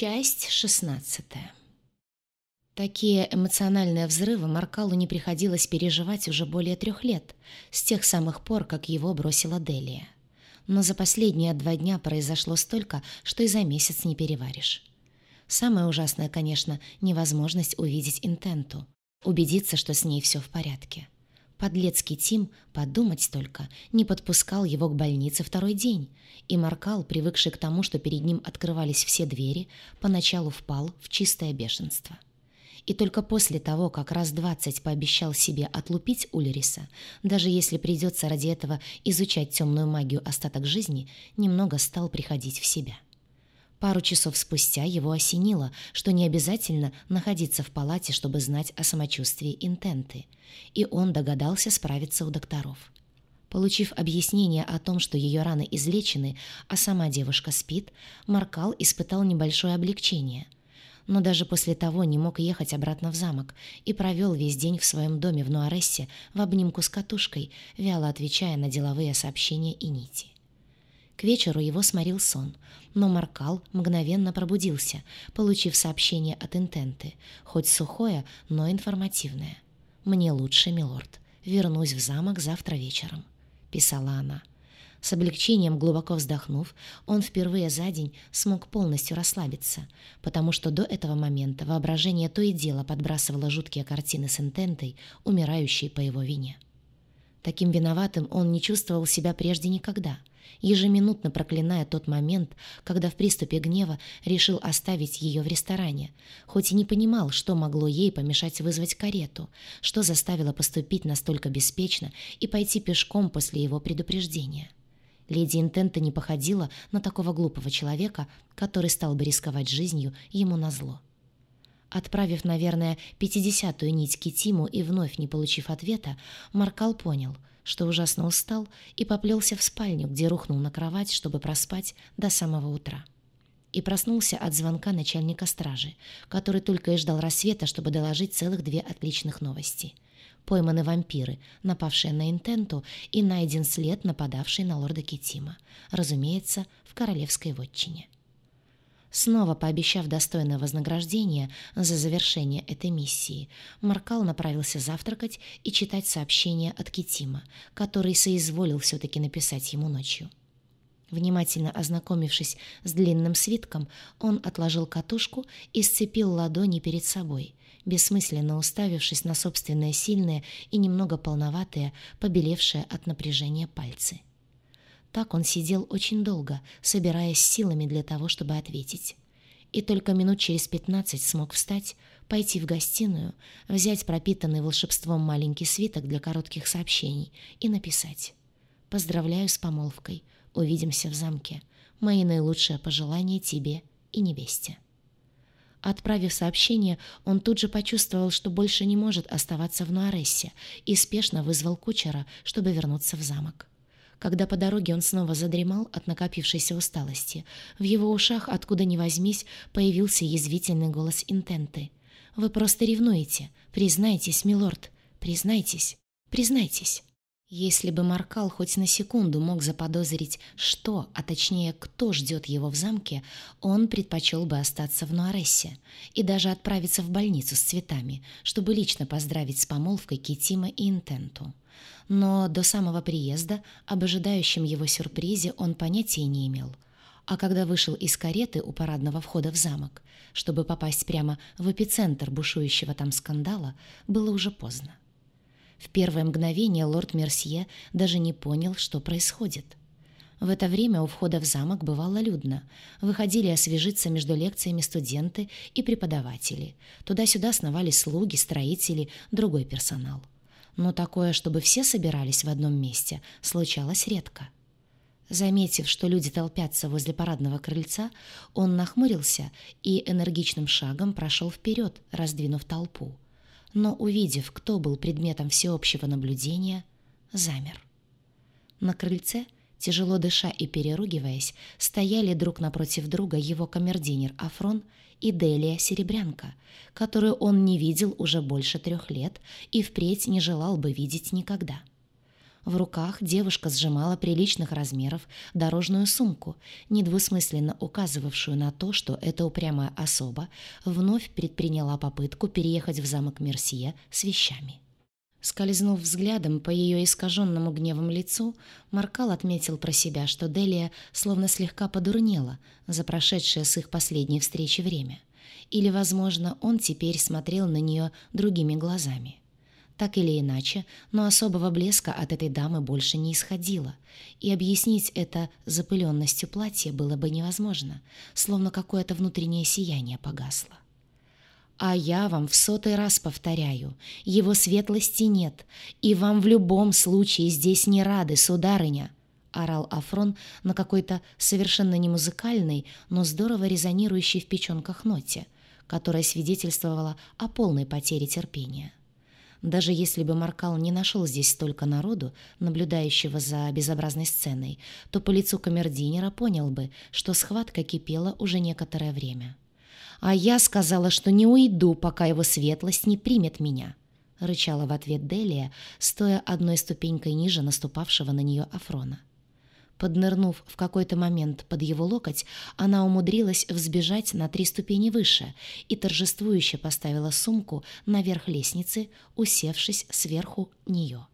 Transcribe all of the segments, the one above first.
Часть шестнадцатая. Такие эмоциональные взрывы Маркалу не приходилось переживать уже более трех лет, с тех самых пор, как его бросила Делия. Но за последние два дня произошло столько, что и за месяц не переваришь. Самое ужасное, конечно, невозможность увидеть Интенту, убедиться, что с ней все в порядке. Подлецкий Тим, подумать только, не подпускал его к больнице второй день, и Маркал, привыкший к тому, что перед ним открывались все двери, поначалу впал в чистое бешенство. И только после того, как раз двадцать пообещал себе отлупить Ульриса, даже если придется ради этого изучать темную магию остаток жизни, немного стал приходить в себя. Пару часов спустя его осенило, что не обязательно находиться в палате, чтобы знать о самочувствии интенты, и он догадался справиться у докторов. Получив объяснение о том, что ее раны излечены, а сама девушка спит, Маркал испытал небольшое облегчение. Но даже после того не мог ехать обратно в замок и провел весь день в своем доме в Нуарессе в обнимку с катушкой, вяло отвечая на деловые сообщения и нити. К вечеру его сморил сон, но Маркал мгновенно пробудился, получив сообщение от Интенты, хоть сухое, но информативное. «Мне лучше, милорд. Вернусь в замок завтра вечером», — писала она. С облегчением глубоко вздохнув, он впервые за день смог полностью расслабиться, потому что до этого момента воображение то и дело подбрасывало жуткие картины с интентой, умирающей по его вине. Таким виноватым он не чувствовал себя прежде никогда — ежеминутно проклиная тот момент, когда в приступе гнева решил оставить ее в ресторане, хоть и не понимал, что могло ей помешать вызвать карету, что заставило поступить настолько беспечно и пойти пешком после его предупреждения. Леди Интента не походила на такого глупого человека, который стал бы рисковать жизнью ему назло. Отправив, наверное, пятидесятую нить Китиму и вновь не получив ответа, Маркал понял — что ужасно устал и поплелся в спальню, где рухнул на кровать, чтобы проспать до самого утра. И проснулся от звонка начальника стражи, который только и ждал рассвета, чтобы доложить целых две отличных новости. Пойманы вампиры, напавшие на Интенту, и найден след, нападавший на лорда Китима. Разумеется, в королевской вотчине. Снова пообещав достойное вознаграждение за завершение этой миссии, Маркал направился завтракать и читать сообщение от Китима, который соизволил все-таки написать ему ночью. Внимательно ознакомившись с длинным свитком, он отложил катушку и сцепил ладони перед собой, бессмысленно уставившись на собственные сильные и немного полноватые, побелевшие от напряжения пальцы. Так он сидел очень долго, собираясь силами для того, чтобы ответить. И только минут через пятнадцать смог встать, пойти в гостиную, взять пропитанный волшебством маленький свиток для коротких сообщений и написать. «Поздравляю с помолвкой. Увидимся в замке. Мои наилучшие пожелания тебе и невесте». Отправив сообщение, он тут же почувствовал, что больше не может оставаться в Нуарессе и спешно вызвал кучера, чтобы вернуться в замок. Когда по дороге он снова задремал от накопившейся усталости, в его ушах, откуда ни возьмись, появился язвительный голос Интенты. «Вы просто ревнуете. Признайтесь, милорд. Признайтесь. Признайтесь». Если бы Маркал хоть на секунду мог заподозрить, что, а точнее, кто ждет его в замке, он предпочел бы остаться в Нуарессе и даже отправиться в больницу с цветами, чтобы лично поздравить с помолвкой Китима и Интенту но до самого приезда об ожидающем его сюрпризе он понятия не имел. А когда вышел из кареты у парадного входа в замок, чтобы попасть прямо в эпицентр бушующего там скандала, было уже поздно. В первое мгновение лорд Мерсье даже не понял, что происходит. В это время у входа в замок бывало людно. Выходили освежиться между лекциями студенты и преподаватели. Туда-сюда сновали слуги, строители, другой персонал но такое, чтобы все собирались в одном месте, случалось редко. Заметив, что люди толпятся возле парадного крыльца, он нахмурился и энергичным шагом прошел вперед, раздвинув толпу. Но, увидев, кто был предметом всеобщего наблюдения, замер. На крыльце, тяжело дыша и переругиваясь, стояли друг напротив друга его камердинер Афрон и Делия Серебрянка, которую он не видел уже больше трех лет и впредь не желал бы видеть никогда. В руках девушка сжимала приличных размеров дорожную сумку, недвусмысленно указывавшую на то, что эта упрямая особа вновь предприняла попытку переехать в замок Мерсье с вещами. Скользнув взглядом по ее искаженному гневом лицу, Маркал отметил про себя, что Делия словно слегка подурнела за прошедшее с их последней встречи время. Или, возможно, он теперь смотрел на нее другими глазами. Так или иначе, но особого блеска от этой дамы больше не исходило, и объяснить это запыленностью платья было бы невозможно, словно какое-то внутреннее сияние погасло. А я вам в сотый раз повторяю, его светлости нет, и вам в любом случае здесь не рады, сударыня!» — орал Афрон на какой-то совершенно не музыкальной, но здорово резонирующей в печенках ноте, которая свидетельствовала о полной потере терпения. Даже если бы Маркал не нашел здесь столько народу, наблюдающего за безобразной сценой, то по лицу камердинера понял бы, что схватка кипела уже некоторое время. «А я сказала, что не уйду, пока его светлость не примет меня», — рычала в ответ Делия, стоя одной ступенькой ниже наступавшего на нее Афрона. Поднырнув в какой-то момент под его локоть, она умудрилась взбежать на три ступени выше и торжествующе поставила сумку наверх лестницы, усевшись сверху нее.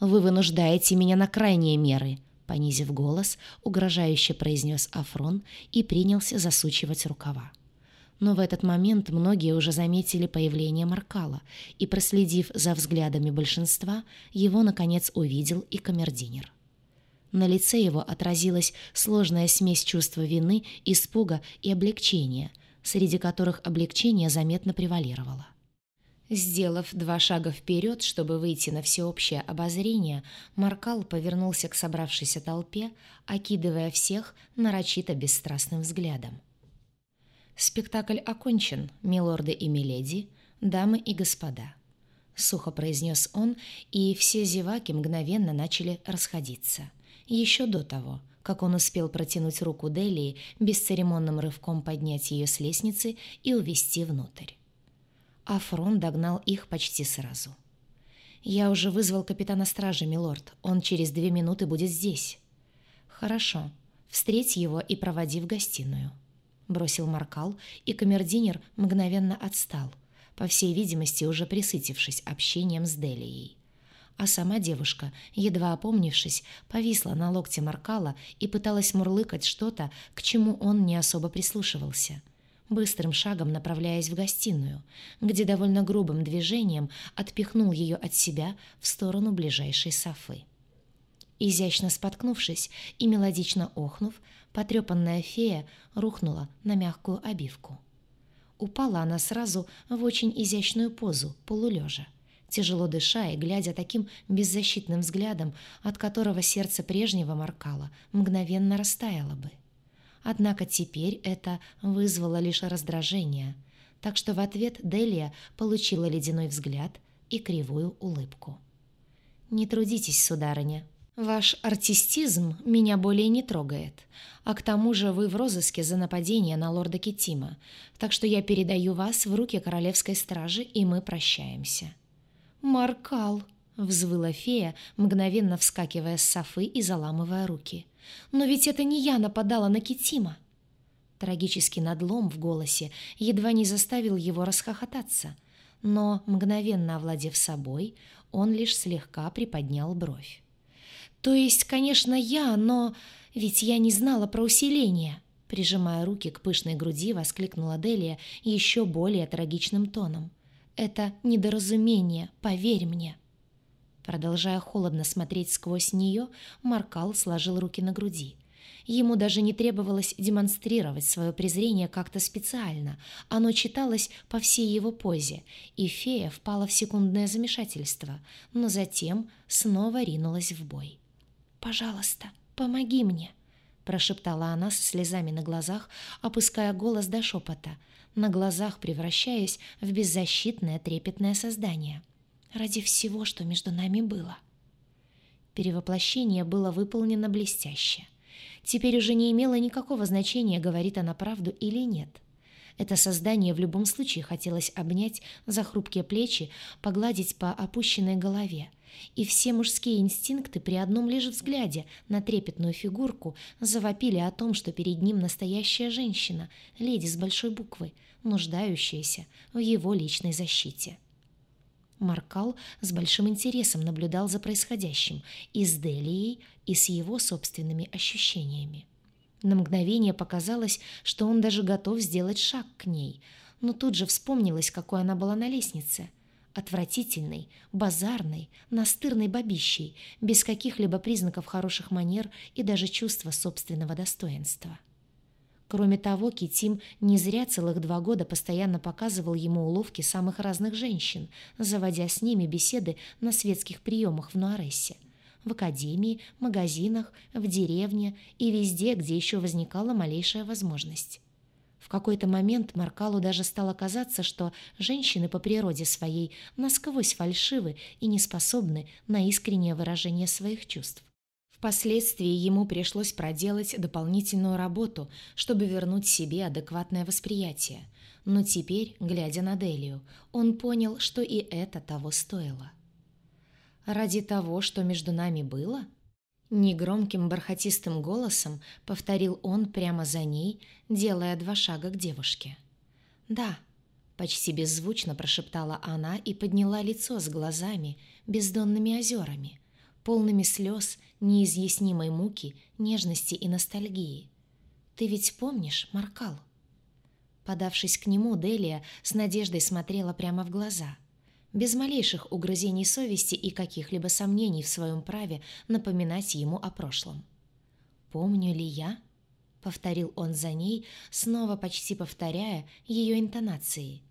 «Вы вынуждаете меня на крайние меры», — понизив голос, угрожающе произнес Афрон и принялся засучивать рукава. Но в этот момент многие уже заметили появление Маркала, и, проследив за взглядами большинства, его, наконец, увидел и камердинер. На лице его отразилась сложная смесь чувства вины, испуга и облегчения, среди которых облегчение заметно превалировало. Сделав два шага вперед, чтобы выйти на всеобщее обозрение, Маркал повернулся к собравшейся толпе, окидывая всех нарочито бесстрастным взглядом. «Спектакль окончен, милорды и миледи, дамы и господа», — сухо произнес он, и все зеваки мгновенно начали расходиться. Еще до того, как он успел протянуть руку Делии, бесцеремонным рывком поднять ее с лестницы и увести внутрь. Афрон догнал их почти сразу. «Я уже вызвал капитана стражи, милорд. Он через две минуты будет здесь». «Хорошо. Встреть его и проводи в гостиную» бросил Маркал, и камердинер мгновенно отстал, по всей видимости, уже присытившись общением с Делией. А сама девушка, едва опомнившись, повисла на локте Маркала и пыталась мурлыкать что-то, к чему он не особо прислушивался. Быстрым шагом направляясь в гостиную, где довольно грубым движением отпихнул ее от себя в сторону ближайшей софы. Изящно споткнувшись и мелодично охнув, Потрепанная фея рухнула на мягкую обивку. Упала она сразу в очень изящную позу, полулежа, тяжело дыша и глядя таким беззащитным взглядом, от которого сердце прежнего Маркала мгновенно растаяло бы. Однако теперь это вызвало лишь раздражение, так что в ответ Делия получила ледяной взгляд и кривую улыбку. «Не трудитесь, сударыня», Ваш артистизм меня более не трогает. А к тому же вы в розыске за нападение на лорда Китима, так что я передаю вас в руки королевской стражи, и мы прощаемся». «Маркал!» — взвыла фея, мгновенно вскакивая с софы и заламывая руки. «Но ведь это не я нападала на Китима!» Трагический надлом в голосе едва не заставил его расхохотаться, но, мгновенно овладев собой, он лишь слегка приподнял бровь. «То есть, конечно, я, но... Ведь я не знала про усиление!» Прижимая руки к пышной груди, воскликнула Делия еще более трагичным тоном. «Это недоразумение, поверь мне!» Продолжая холодно смотреть сквозь нее, Маркал сложил руки на груди. Ему даже не требовалось демонстрировать свое презрение как-то специально. Оно читалось по всей его позе, и фея впала в секундное замешательство, но затем снова ринулась в бой. «Пожалуйста, помоги мне», — прошептала она со слезами на глазах, опуская голос до шепота, на глазах превращаясь в беззащитное трепетное создание. «Ради всего, что между нами было». Перевоплощение было выполнено блестяще. Теперь уже не имело никакого значения, говорит она правду или нет. Это создание в любом случае хотелось обнять за хрупкие плечи, погладить по опущенной голове. И все мужские инстинкты при одном лишь взгляде на трепетную фигурку завопили о том, что перед ним настоящая женщина, леди с большой буквы, нуждающаяся в его личной защите. Маркал с большим интересом наблюдал за происходящим и с Делией, и с его собственными ощущениями. На мгновение показалось, что он даже готов сделать шаг к ней, но тут же вспомнилось, какой она была на лестнице. Отвратительной, базарной, настырной бабищей, без каких-либо признаков хороших манер и даже чувства собственного достоинства. Кроме того, Китим не зря целых два года постоянно показывал ему уловки самых разных женщин, заводя с ними беседы на светских приемах в Нуарессе – в академии, магазинах, в деревне и везде, где еще возникала малейшая возможность. В какой-то момент Маркалу даже стало казаться, что женщины по природе своей насквозь фальшивы и не способны на искреннее выражение своих чувств. Впоследствии ему пришлось проделать дополнительную работу, чтобы вернуть себе адекватное восприятие. Но теперь, глядя на Делию, он понял, что и это того стоило. Ради того, что между нами было? Негромким бархатистым голосом повторил он прямо за ней, делая два шага к девушке. «Да», — почти беззвучно прошептала она и подняла лицо с глазами, бездонными озерами, полными слез, неизъяснимой муки, нежности и ностальгии. «Ты ведь помнишь, Маркал?» Подавшись к нему, Делия с надеждой смотрела прямо в глаза — без малейших угрызений совести и каких-либо сомнений в своем праве напоминать ему о прошлом. «Помню ли я?» — повторил он за ней, снова почти повторяя ее интонации.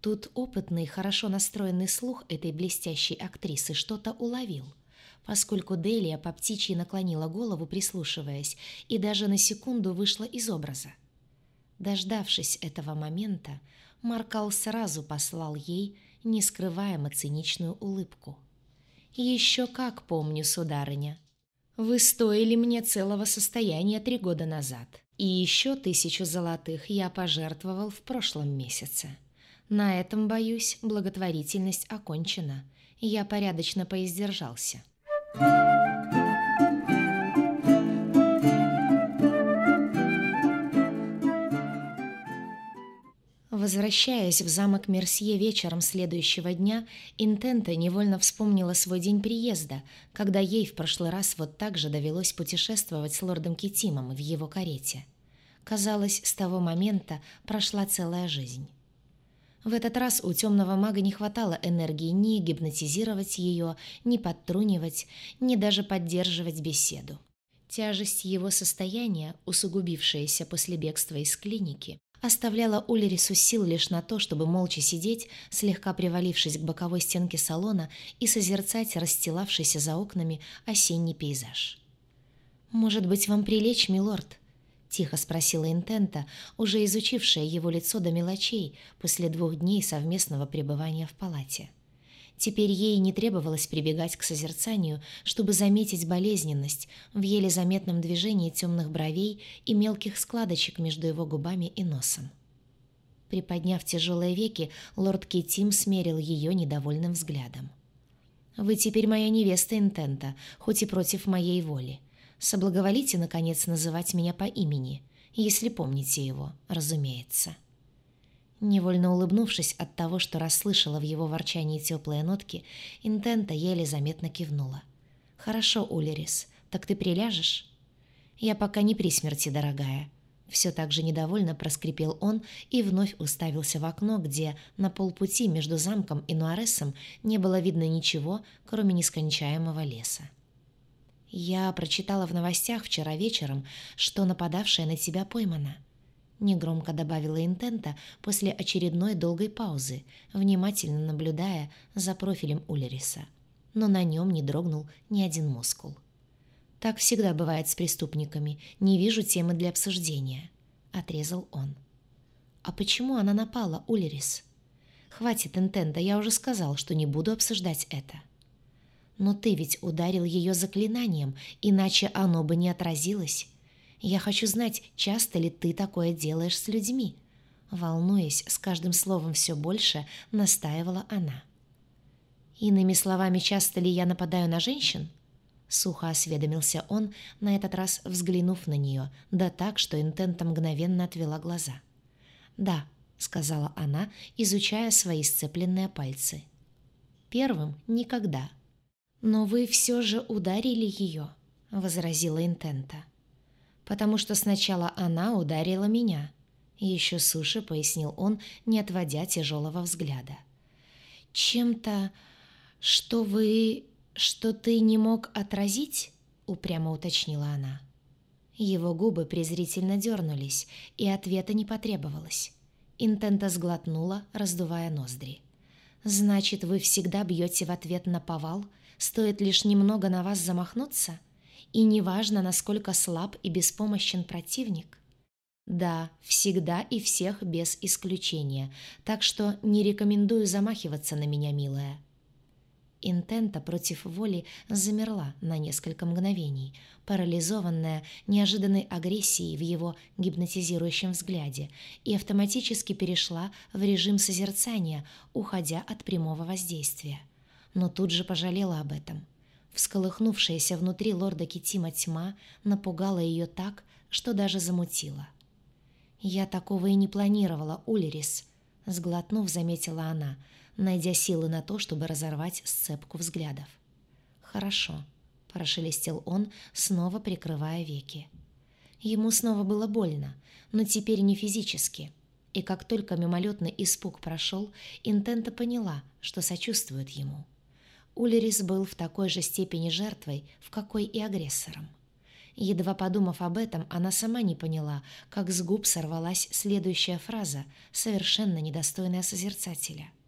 Тут опытный, хорошо настроенный слух этой блестящей актрисы что-то уловил, поскольку Делия по птичьи наклонила голову, прислушиваясь, и даже на секунду вышла из образа. Дождавшись этого момента, Маркал сразу послал ей нескрываемо циничную улыбку. «Еще как помню, сударыня. Вы стоили мне целого состояния три года назад, и еще тысячу золотых я пожертвовал в прошлом месяце. На этом, боюсь, благотворительность окончена. Я порядочно поиздержался». Возвращаясь в замок Мерсье вечером следующего дня, Интента невольно вспомнила свой день приезда, когда ей в прошлый раз вот так же довелось путешествовать с лордом Китимом в его карете. Казалось, с того момента прошла целая жизнь. В этот раз у темного мага не хватало энергии ни гипнотизировать ее, ни подтрунивать, ни даже поддерживать беседу. Тяжесть его состояния, усугубившаяся после бегства из клиники, оставляла Улерису сил лишь на то, чтобы молча сидеть, слегка привалившись к боковой стенке салона и созерцать расстилавшийся за окнами осенний пейзаж. «Может быть, вам прилечь, милорд?» — тихо спросила Интента, уже изучившая его лицо до мелочей после двух дней совместного пребывания в палате. — Теперь ей не требовалось прибегать к созерцанию, чтобы заметить болезненность в еле заметном движении темных бровей и мелких складочек между его губами и носом. Приподняв тяжелые веки, лорд Китим смерил ее недовольным взглядом. «Вы теперь моя невеста Интента, хоть и против моей воли. Соблаговолите, наконец, называть меня по имени, если помните его, разумеется». Невольно улыбнувшись от того, что расслышала в его ворчании теплые нотки, Интента еле заметно кивнула. «Хорошо, Улерис, так ты приляжешь?» «Я пока не при смерти, дорогая». Все так же недовольно проскрипел он и вновь уставился в окно, где на полпути между замком и Нуаресом не было видно ничего, кроме нескончаемого леса. «Я прочитала в новостях вчера вечером, что нападавшая на тебя поймана», негромко добавила Интента после очередной долгой паузы, внимательно наблюдая за профилем Улериса. Но на нем не дрогнул ни один мускул. «Так всегда бывает с преступниками. Не вижу темы для обсуждения», — отрезал он. «А почему она напала, Улерис?» «Хватит, Интента, я уже сказал, что не буду обсуждать это». «Но ты ведь ударил ее заклинанием, иначе оно бы не отразилось. Я хочу знать, часто ли ты такое делаешь с людьми. Волнуясь, с каждым словом все больше, настаивала она. «Иными словами, часто ли я нападаю на женщин?» Сухо осведомился он, на этот раз взглянув на нее, да так, что интента мгновенно отвела глаза. «Да», — сказала она, изучая свои сцепленные пальцы. «Первым — никогда». «Но вы все же ударили ее», — возразила интента. «Потому что сначала она ударила меня», — еще суше пояснил он, не отводя тяжелого взгляда. «Чем-то, что вы «Что ты не мог отразить?» — упрямо уточнила она. Его губы презрительно дернулись, и ответа не потребовалось. Интента сглотнула, раздувая ноздри. «Значит, вы всегда бьете в ответ на повал? Стоит лишь немного на вас замахнуться? И неважно, насколько слаб и беспомощен противник?» «Да, всегда и всех без исключения, так что не рекомендую замахиваться на меня, милая», Интента против воли замерла на несколько мгновений, парализованная неожиданной агрессией в его гипнотизирующем взгляде, и автоматически перешла в режим созерцания, уходя от прямого воздействия. Но тут же пожалела об этом. Всколыхнувшаяся внутри лорда Китима тьма напугала ее так, что даже замутила. «Я такого и не планировала, Улерис», — сглотнув, заметила она — найдя силы на то, чтобы разорвать сцепку взглядов. «Хорошо», — прошелестел он, снова прикрывая веки. Ему снова было больно, но теперь не физически. И как только мимолетный испуг прошел, Интента поняла, что сочувствует ему. Улерис был в такой же степени жертвой, в какой и агрессором. Едва подумав об этом, она сама не поняла, как с губ сорвалась следующая фраза, совершенно недостойная созерцателя —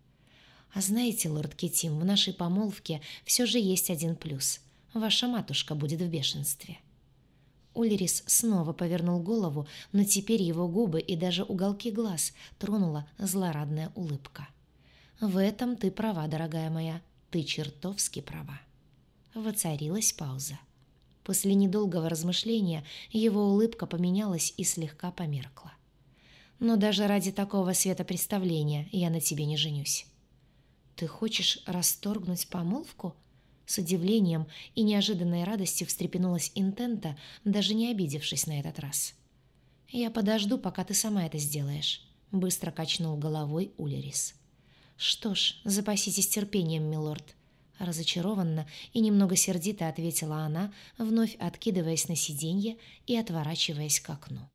а знаете, лорд Китим, в нашей помолвке все же есть один плюс. Ваша матушка будет в бешенстве. Ульрис снова повернул голову, но теперь его губы и даже уголки глаз тронула злорадная улыбка. «В этом ты права, дорогая моя, ты чертовски права». Воцарилась пауза. После недолгого размышления его улыбка поменялась и слегка померкла. «Но даже ради такого светопредставления я на тебе не женюсь». «Ты хочешь расторгнуть помолвку?» С удивлением и неожиданной радостью встрепенулась Интента, даже не обидевшись на этот раз. «Я подожду, пока ты сама это сделаешь», — быстро качнул головой Улерис. «Что ж, запаситесь терпением, милорд», — разочарованно и немного сердито ответила она, вновь откидываясь на сиденье и отворачиваясь к окну.